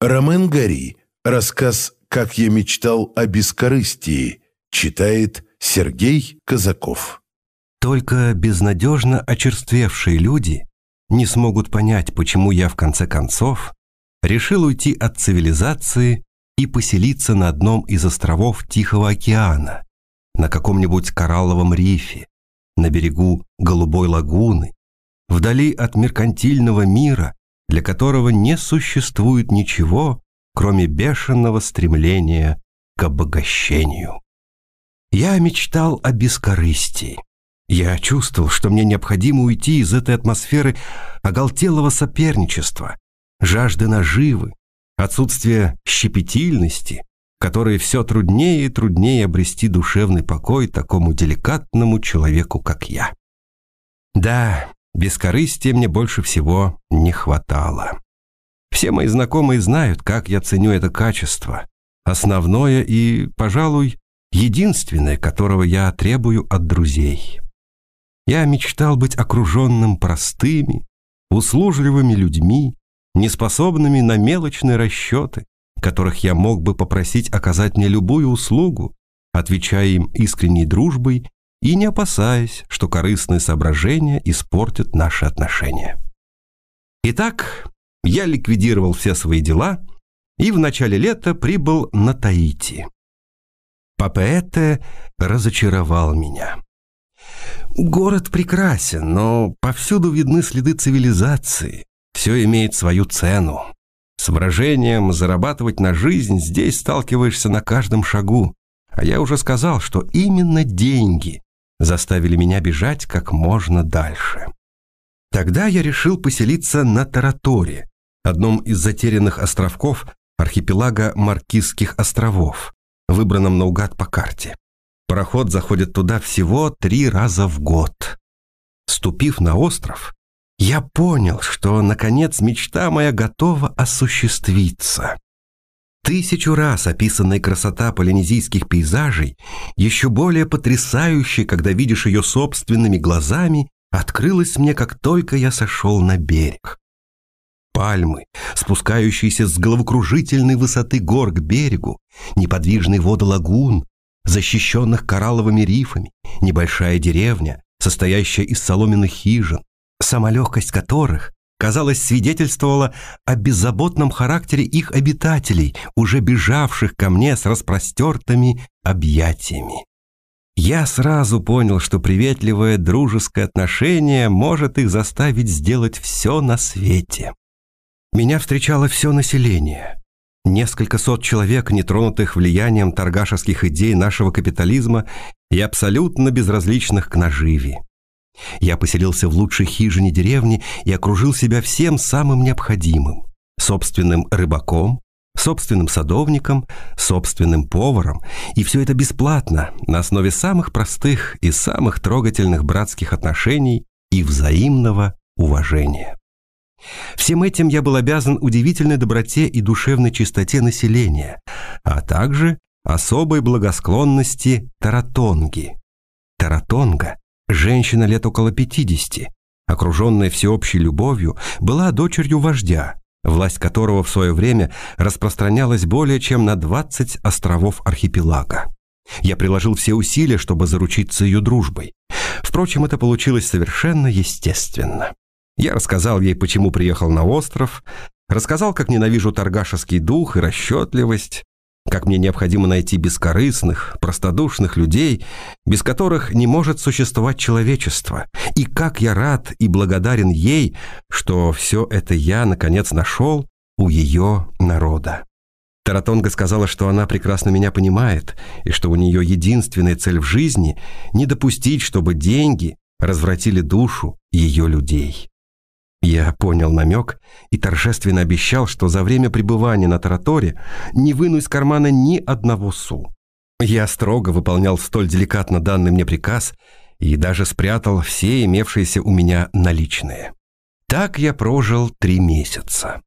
Ромен Гори. Рассказ «Как я мечтал о бескорыстии» читает Сергей Казаков. Только безнадежно очерствевшие люди не смогут понять, почему я в конце концов решил уйти от цивилизации и поселиться на одном из островов Тихого океана, на каком-нибудь коралловом рифе, на берегу Голубой лагуны, вдали от меркантильного мира, для которого не существует ничего, кроме бешеного стремления к обогащению. Я мечтал о бескорыстии. Я чувствовал, что мне необходимо уйти из этой атмосферы оголтелого соперничества, жажды наживы, отсутствия щепетильности, которой все труднее и труднее обрести душевный покой такому деликатному человеку, как я. Да, бескорыстия мне больше всего не хватало. Все мои знакомые знают, как я ценю это качество, основное и, пожалуй, единственное, которого я требую от друзей. Я мечтал быть окруженным простыми, услужливыми людьми, неспособными на мелочные расчеты, которых я мог бы попросить оказать мне любую услугу, отвечая им искренней дружбой и не опасаясь, что корыстные соображения испортят наши отношения. Итак, я ликвидировал все свои дела и в начале лета прибыл на Таити. Папаэте разочаровал меня. Город прекрасен, но повсюду видны следы цивилизации. Все имеет свою цену. С выражением «зарабатывать на жизнь» здесь сталкиваешься на каждом шагу. А я уже сказал, что именно деньги заставили меня бежать как можно дальше. Тогда я решил поселиться на Тараторе, одном из затерянных островков архипелага Маркизских островов, выбранном наугад по карте. Пароход заходит туда всего три раза в год. Ступив на остров, я понял, что, наконец, мечта моя готова осуществиться. Тысячу раз описанная красота полинезийских пейзажей, еще более потрясающая, когда видишь ее собственными глазами, открылась мне, как только я сошел на берег. Пальмы, спускающиеся с головокружительной высоты гор к берегу, неподвижные воды лагун, защищенных коралловыми рифами, небольшая деревня, состоящая из соломенных хижин, самолегкость которых, казалось, свидетельствовала о беззаботном характере их обитателей, уже бежавших ко мне с распростертыми объятиями. Я сразу понял, что приветливое дружеское отношение может их заставить сделать все на свете. Меня встречало все население. Несколько сот человек, нетронутых влиянием торгашеских идей нашего капитализма и абсолютно безразличных к наживе. Я поселился в лучшей хижине деревни и окружил себя всем самым необходимым. Собственным рыбаком, собственным садовником, собственным поваром. И все это бесплатно, на основе самых простых и самых трогательных братских отношений и взаимного уважения. Всем этим я был обязан удивительной доброте и душевной чистоте населения, а также особой благосклонности Таратонги. Таратонга Женщина лет около 50, окруженная всеобщей любовью, была дочерью вождя, власть которого в свое время распространялась более чем на 20 островов архипелага. Я приложил все усилия, чтобы заручиться ее дружбой. Впрочем, это получилось совершенно естественно. Я рассказал ей, почему приехал на остров, рассказал, как ненавижу торгашеский дух и расчетливость, как мне необходимо найти бескорыстных, простодушных людей, без которых не может существовать человечество, и как я рад и благодарен ей, что все это я, наконец, нашел у ее народа. Таратонга сказала, что она прекрасно меня понимает, и что у нее единственная цель в жизни – не допустить, чтобы деньги развратили душу ее людей. Я понял намек и торжественно обещал, что за время пребывания на Тараторе не выну из кармана ни одного су. Я строго выполнял столь деликатно данный мне приказ и даже спрятал все имевшиеся у меня наличные. Так я прожил три месяца.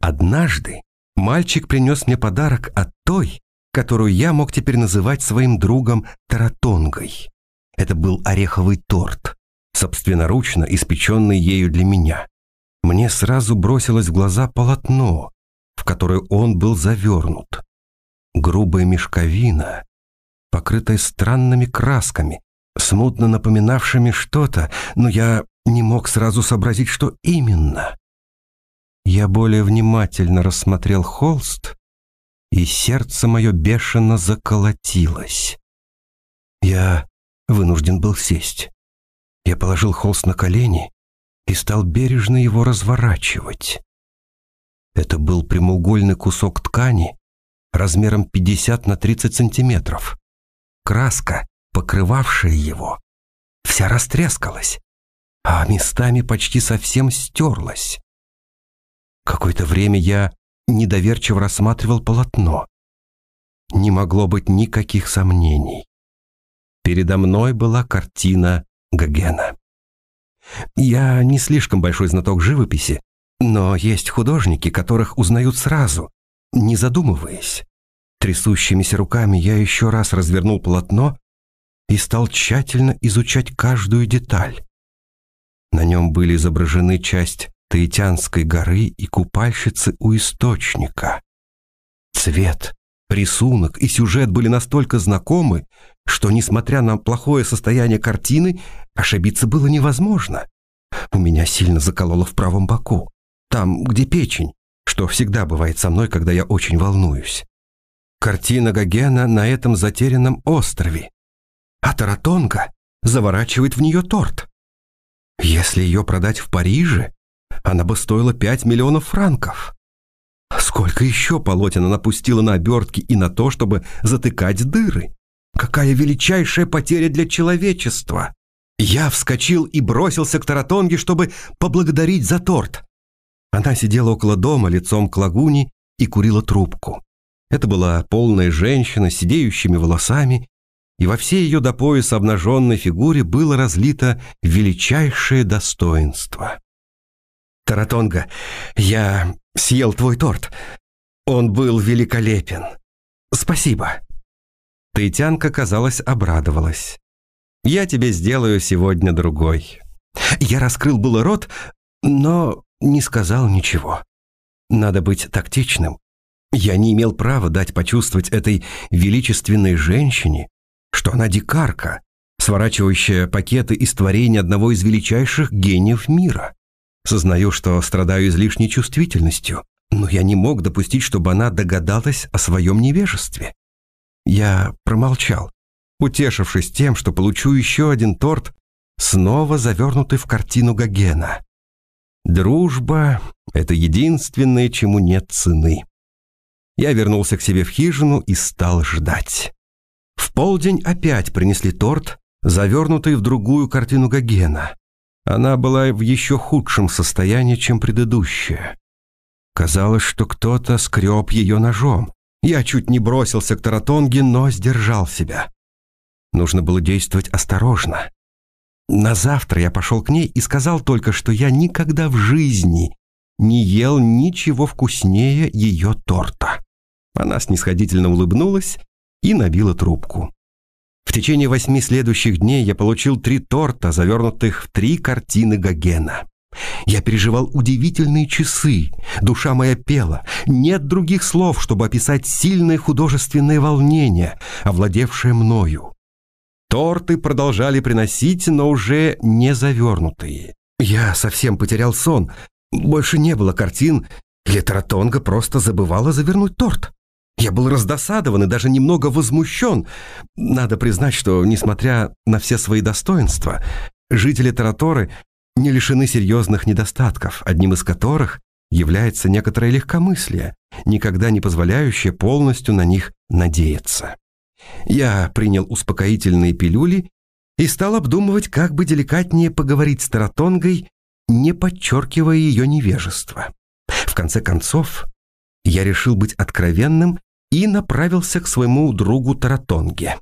Однажды мальчик принес мне подарок от той, которую я мог теперь называть своим другом Таратонгой. Это был ореховый торт, собственноручно испеченный ею для меня. Мне сразу бросилось в глаза полотно, в которую он был завернут. Грубая мешковина, покрытая странными красками, смутно напоминавшими что-то, но я не мог сразу сообразить, что именно. Я более внимательно рассмотрел холст, и сердце мое бешено заколотилось. Я вынужден был сесть. Я положил холст на колени и стал бережно его разворачивать. Это был прямоугольный кусок ткани размером 50 на 30 сантиметров. Краска, покрывавшая его, вся растрескалась, а местами почти совсем стерлась. Какое-то время я недоверчиво рассматривал полотно. Не могло быть никаких сомнений. Передо мной была картина Гогена. Я не слишком большой знаток живописи, но есть художники, которых узнают сразу, не задумываясь. Трясущимися руками я еще раз развернул полотно и стал тщательно изучать каждую деталь. На нем были изображены часть Таитянской горы и купальщицы у источника. Цвет, рисунок и сюжет были настолько знакомы, что, несмотря на плохое состояние картины, ошибиться было невозможно. У меня сильно закололо в правом боку, там, где печень, что всегда бывает со мной, когда я очень волнуюсь. Картина Гогена на этом затерянном острове. А Таратонга заворачивает в нее торт. Если ее продать в Париже, она бы стоила 5 миллионов франков. Сколько еще полотен она пустила на обертки и на то, чтобы затыкать дыры? Какая величайшая потеря для человечества! Я вскочил и бросился к Таратонге, чтобы поблагодарить за торт. Она сидела около дома лицом к лагуне и курила трубку. Это была полная женщина с сидеющими волосами, и во всей ее до пояса обнаженной фигуре было разлито величайшее достоинство. «Таратонга, я съел твой торт. Он был великолепен. Спасибо». Таитянка, казалось, обрадовалась. «Я тебе сделаю сегодня другой». Я раскрыл было рот, но не сказал ничего. Надо быть тактичным. Я не имел права дать почувствовать этой величественной женщине, что она дикарка, сворачивающая пакеты из творения одного из величайших гениев мира. Сознаю, что страдаю излишней чувствительностью, но я не мог допустить, чтобы она догадалась о своем невежестве. Я промолчал, утешившись тем, что получу еще один торт, снова завернутый в картину Гогена. Дружба — это единственное, чему нет цены. Я вернулся к себе в хижину и стал ждать. В полдень опять принесли торт, завернутый в другую картину Гогена. Она была в еще худшем состоянии, чем предыдущая. Казалось, что кто-то скреб ее ножом. Я чуть не бросился к Таратонге, но сдержал себя. Нужно было действовать осторожно. На завтра я пошел к ней и сказал только, что я никогда в жизни не ел ничего вкуснее ее торта. Она снисходительно улыбнулась и набила трубку. В течение восьми следующих дней я получил три торта, завернутых в три картины Гогена. Я переживал удивительные часы, душа моя пела. Нет других слов, чтобы описать сильное художественное волнение, овладевшее мною. Торты продолжали приносить, но уже не завернутые. Я совсем потерял сон. Больше не было картин. Литератонга просто забывала завернуть торт. Я был раздосадован и даже немного возмущен. Надо признать, что, несмотря на все свои достоинства, жители Тараторы не лишены серьезных недостатков, одним из которых является некоторое легкомыслие, никогда не позволяющее полностью на них надеяться. Я принял успокоительные пилюли и стал обдумывать, как бы деликатнее поговорить с Таратонгой, не подчеркивая ее невежество. В конце концов, я решил быть откровенным и направился к своему другу Таратонге.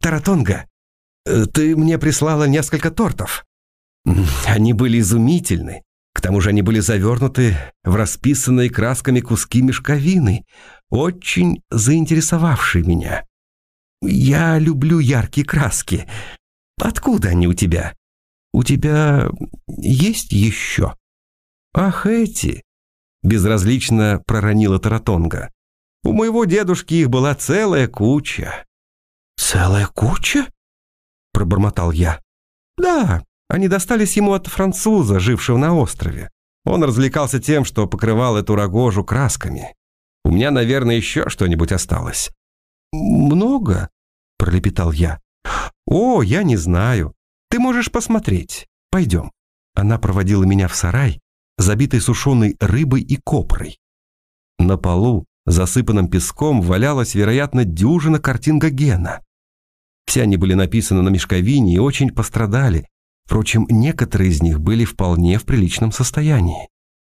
«Таратонга, э, ты мне прислала несколько тортов. Они были изумительны. К тому же они были завернуты в расписанные красками куски мешковины, очень заинтересовавшие меня. Я люблю яркие краски. Откуда они у тебя? У тебя есть еще? Ах, эти. безразлично проронила Таратонга. У моего дедушки их была целая куча. Целая куча? пробормотал я. Да, они достались ему от француза, жившего на острове. Он развлекался тем, что покрывал эту рогожу красками. У меня, наверное, еще что-нибудь осталось. «Много?» – пролепетал я. «О, я не знаю. Ты можешь посмотреть. Пойдем». Она проводила меня в сарай, забитый сушеной рыбой и копрой. На полу, засыпанном песком, валялась, вероятно, дюжина картин Гогена. Все они были написаны на мешковине и очень пострадали. Впрочем, некоторые из них были вполне в приличном состоянии.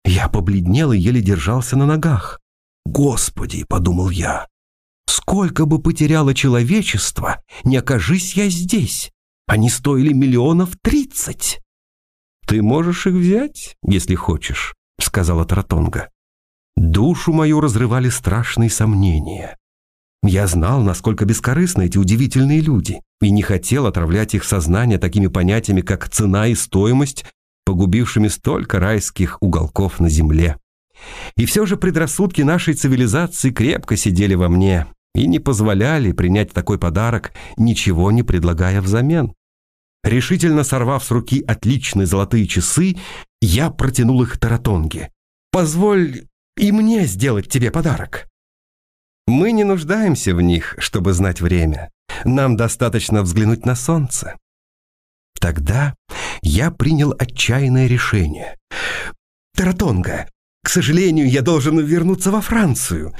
Я побледнел и еле держался на ногах. «Господи!» — подумал я. «Сколько бы потеряло человечество, не окажись я здесь! Они стоили миллионов тридцать!» «Ты можешь их взять, если хочешь», — сказала Таратонга. Душу мою разрывали страшные сомнения. Я знал, насколько бескорыстны эти удивительные люди, и не хотел отравлять их сознание такими понятиями, как цена и стоимость, погубившими столько райских уголков на земле. И все же предрассудки нашей цивилизации крепко сидели во мне и не позволяли принять такой подарок, ничего не предлагая взамен. Решительно сорвав с руки отличные золотые часы, я протянул их Таратонге. «Позволь и мне сделать тебе подарок». Мы не нуждаемся в них, чтобы знать время. Нам достаточно взглянуть на солнце. Тогда я принял отчаянное решение. Таратонга, к сожалению, я должен вернуться во Францию.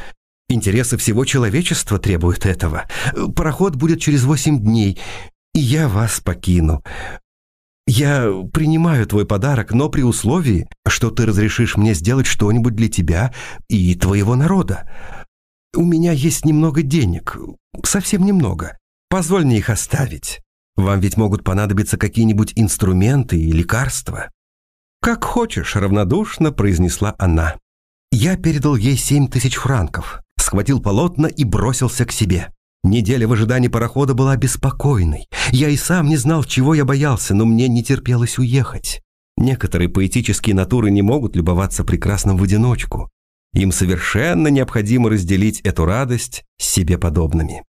Интересы всего человечества требуют этого. Пароход будет через восемь дней, и я вас покину. Я принимаю твой подарок, но при условии, что ты разрешишь мне сделать что-нибудь для тебя и твоего народа. У меня есть немного денег, совсем немного. Позволь мне их оставить. Вам ведь могут понадобиться какие-нибудь инструменты и лекарства». «Как хочешь», — равнодушно произнесла она. Я передал ей семь тысяч франков, схватил полотна и бросился к себе. Неделя в ожидании парохода была беспокойной. Я и сам не знал, чего я боялся, но мне не терпелось уехать. Некоторые поэтические натуры не могут любоваться прекрасным в одиночку. Им совершенно необходимо разделить эту радость с себе подобными.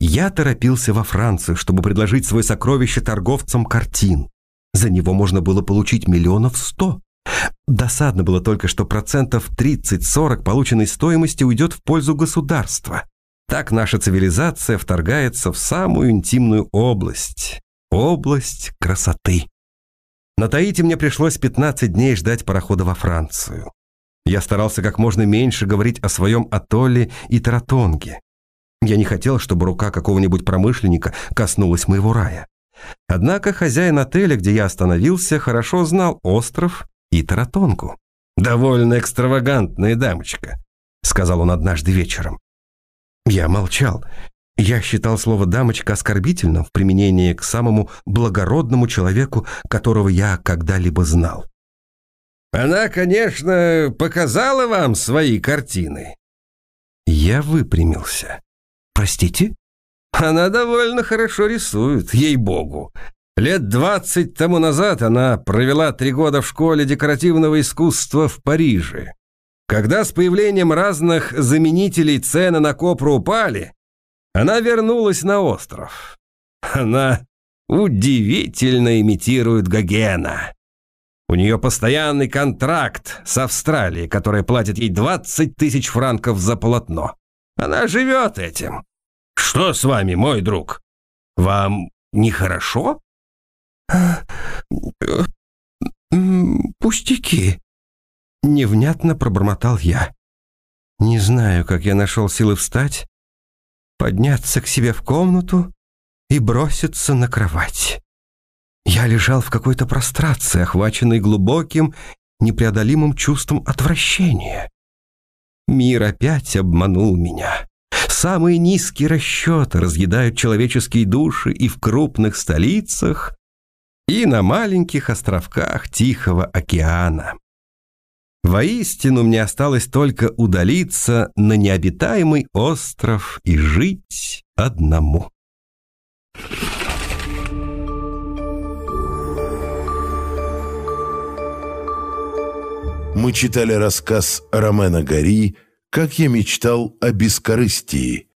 Я торопился во Францию, чтобы предложить свое сокровище торговцам картин. За него можно было получить миллионов сто. Досадно было только, что процентов 30-40 полученной стоимости уйдет в пользу государства. Так наша цивилизация вторгается в самую интимную область. Область красоты. На Таити мне пришлось 15 дней ждать парохода во Францию. Я старался как можно меньше говорить о своем атолле и таратонге. Я не хотел, чтобы рука какого-нибудь промышленника коснулась моего рая. Однако хозяин отеля, где я остановился, хорошо знал остров и таратонгу. «Довольно экстравагантная дамочка», — сказал он однажды вечером. Я молчал. Я считал слово «дамочка» оскорбительным в применении к самому благородному человеку, которого я когда-либо знал. Она, конечно, показала вам свои картины. Я выпрямился. Простите? Она довольно хорошо рисует, ей-богу. Лет двадцать тому назад она провела три года в школе декоративного искусства в Париже. Когда с появлением разных заменителей цены на копру упали, она вернулась на остров. Она удивительно имитирует Гогена. У нее постоянный контракт с Австралией, которая платит ей 20 тысяч франков за полотно. Она живет этим. Что с вами, мой друг? Вам нехорошо? Пустяки. Невнятно пробормотал я. Не знаю, как я нашел силы встать, подняться к себе в комнату и броситься на кровать. Я лежал в какой-то прострации, охваченный глубоким, непреодолимым чувством отвращения. Мир опять обманул меня. Самые низкие расчеты разъедают человеческие души и в крупных столицах, и на маленьких островках Тихого океана. Воистину мне осталось только удалиться на необитаемый остров и жить одному. Мы читали рассказ Ромена Гори «Как я мечтал о бескорыстии»,